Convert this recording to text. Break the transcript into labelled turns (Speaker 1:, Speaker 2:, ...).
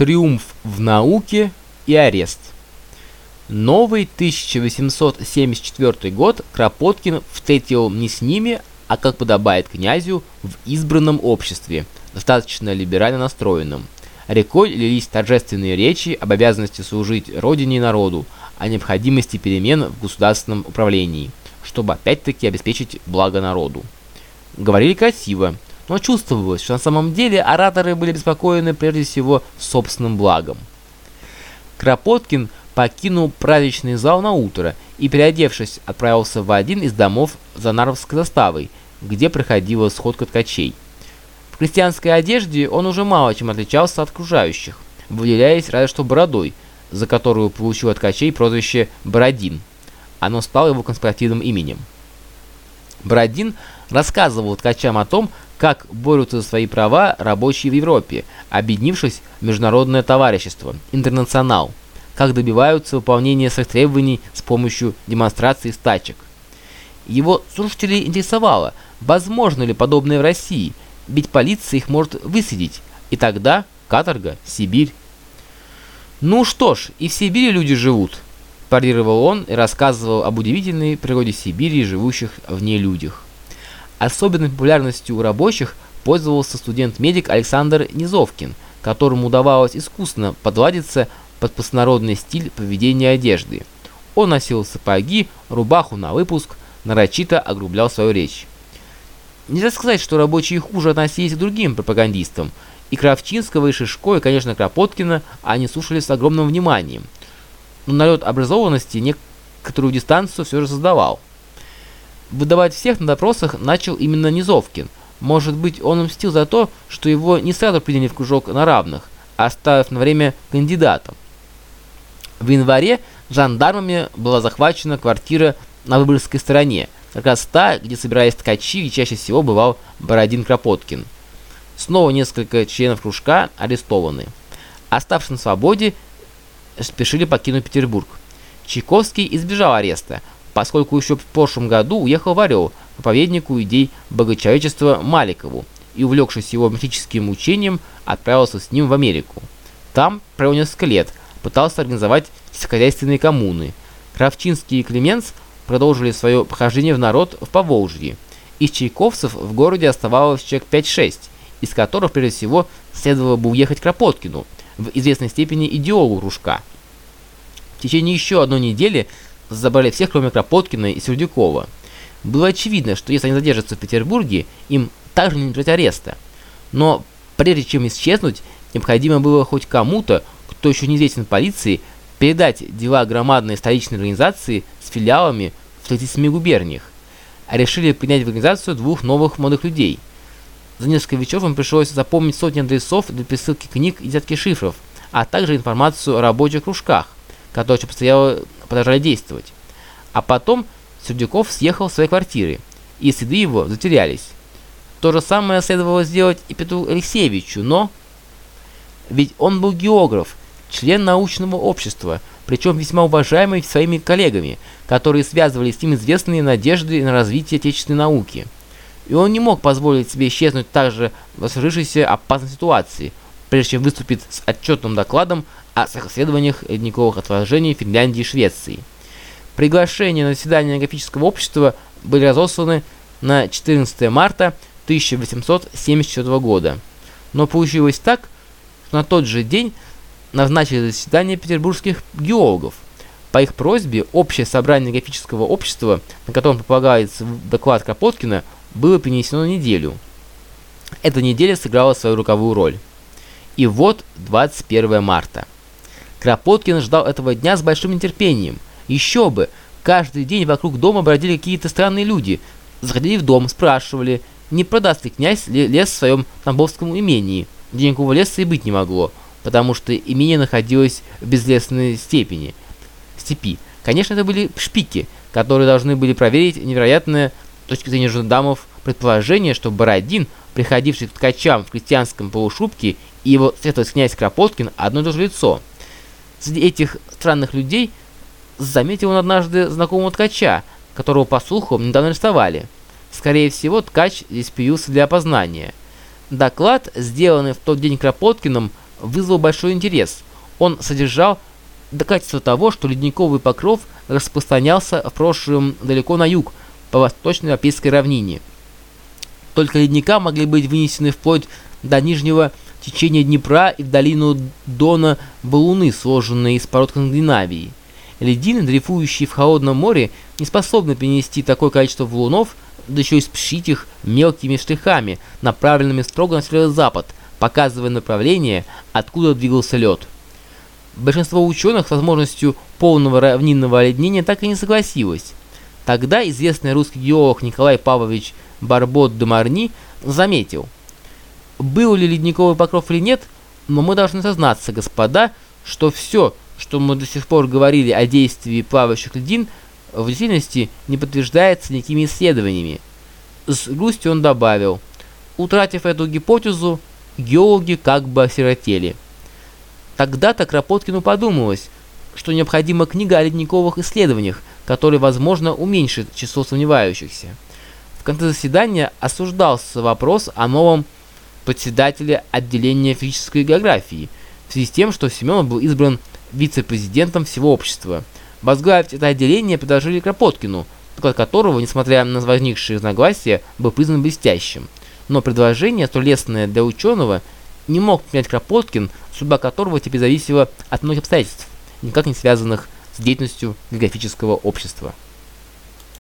Speaker 1: Триумф в науке и арест. Новый 1874 год Кропоткин встретил не с ними, а как подобает князю в избранном обществе, достаточно либерально настроенном. Рекой лились торжественные речи об обязанности служить родине и народу, о необходимости перемен в государственном управлении, чтобы опять-таки обеспечить благо народу. Говорили красиво, но чувствовалось, что на самом деле ораторы были беспокоены прежде всего собственным благом. Кропоткин покинул праздничный зал на утро и, переодевшись, отправился в один из домов за Нарвской заставой, где проходила сходка ткачей. В крестьянской одежде он уже мало чем отличался от окружающих, выделяясь разве что бородой, за которую получил от ткачей прозвище «Бородин». Оно стало его конспиративным именем. Бородин рассказывал ткачам о том, как борются за свои права рабочие в Европе, объединившись в международное товарищество, интернационал, как добиваются выполнения своих требований с помощью демонстраций стачек. Его слушателей интересовало, возможно ли подобное в России, ведь полиция их может высадить, и тогда каторга, Сибирь. «Ну что ж, и в Сибири люди живут», – парировал он и рассказывал об удивительной природе Сибири и живущих в ней людях. Особенной популярностью у рабочих пользовался студент-медик Александр Низовкин, которому удавалось искусно подладиться под простонародный стиль поведения одежды. Он носил сапоги, рубаху на выпуск, нарочито огрублял свою речь. Нельзя сказать, что рабочие хуже относились к другим пропагандистам. И Кравчинского, и Шишко, и, конечно, Кропоткина они слушали с огромным вниманием. Но налет образованности некоторую дистанцию все же создавал. Выдавать всех на допросах начал именно Низовкин. Может быть, он мстил за то, что его не сразу приняли в кружок на равных, оставив на время кандидатом. В январе жандармами была захвачена квартира на Выборгской стороне, как раз та, где собирались ткачи и чаще всего бывал Бородин Кропоткин. Снова несколько членов кружка арестованы. Оставшись на свободе, спешили покинуть Петербург. Чайковский избежал ареста, поскольку еще в прошлом году уехал в Орел, проповеднику идей богочеловечества Маликову, и, увлекшись его мифическим учением, отправился с ним в Америку. Там провел несколько лет, пытался организовать сельскохозяйственные коммуны. Кравчинский и Клеменс продолжили свое похождение в народ в Поволжье. Из чайковцев в городе оставалось человек 5-6, из которых, прежде всего, следовало бы уехать Кропоткину, в известной степени идеологу Ружка. В течение еще одной недели забрали всех, кроме Кропоткина и Сердюкова. Было очевидно, что если они задержатся в Петербурге, им также не избежать ареста. Но прежде чем исчезнуть, необходимо было хоть кому-то, кто еще неизвестен полиции, передать дела громадной столичной организации с филиалами в 37 губерниях. А решили принять в организацию двух новых молодых людей. За несколько вечеров им пришлось запомнить сотни адресов для присылки книг и взятки шифров, а также информацию о рабочих кружках, которые постоянно продолжали действовать. А потом Сердюков съехал в своей квартиры, и следы его затерялись. То же самое следовало сделать и Петру Алексеевичу, но... Ведь он был географ, член научного общества, причем весьма уважаемый своими коллегами, которые связывали с ним известные надежды на развитие отечественной науки. И он не мог позволить себе исчезнуть также в сложившейся опасной ситуации, прежде чем выступить с отчетным докладом о исследованиях ледниковых отложений Финляндии и Швеции. Приглашения на заседание графического общества были разосланы на 14 марта 1874 года. Но получилось так, что на тот же день назначили заседание петербургских геологов. По их просьбе общее собрание графического общества, на котором предполагается доклад Кропоткина, было перенесено на неделю. Эта неделя сыграла свою руковую роль. И вот 21 марта. Кропоткин ждал этого дня с большим нетерпением. Еще бы! Каждый день вокруг дома бродили какие-то странные люди. Заходили в дом, спрашивали, не продаст ли князь лес в своем Тамбовском имении, где никакого леса и быть не могло, потому что имение находилось в безлесной степени. Степи. Конечно, это были шпики, которые должны были проверить невероятное с точки зрения жандармов предположение, что Бородин, приходивший к ткачам в крестьянском полушубке, его светлость князь Кропоткин одно и то же лицо. Среди этих странных людей заметил он однажды знакомого ткача, которого, по слуху, недавно арестовали. Скорее всего, ткач здесь появился для опознания. Доклад, сделанный в тот день Кропоткиным, вызвал большой интерес. Он содержал доказательство того, что ледниковый покров распространялся в прошлом далеко на юг, по восточноевропейской равнине. Только ледника могли быть вынесены вплоть до нижнего течения Днепра и в долину Дона валуны, сложенные из пород Скандинавии. Ледины, дрейфующие в холодном море, не способны перенести такое количество валунов, да еще и спшить их мелкими штрихами, направленными строго на северо-запад, показывая направление, откуда двигался лед. Большинство ученых с возможностью полного равнинного оледнения так и не согласилось. Тогда известный русский геолог Николай Павлович Барбот де Марни заметил, был ли ледниковый покров или нет, но мы должны сознаться, господа, что все, что мы до сих пор говорили о действии плавающих льдин, в действительности не подтверждается никакими исследованиями. С грустью он добавил, утратив эту гипотезу, геологи как бы осиротели. Тогда-то Кропоткину подумалось, что необходима книга о ледниковых исследованиях, которая, возможно, уменьшит число сомневающихся. В конце заседания осуждался вопрос о новом председателе отделения физической географии, в связи с тем, что Семенов был избран вице-президентом всего общества. Возглавить это отделение предложили Кропоткину, доклад которого, несмотря на возникшие разногласия, был признан блестящим. Но предложение, столь лестное для ученого, не мог принять Кропоткин, судьба которого теперь зависела от многих обстоятельств, никак не связанных с деятельностью географического общества.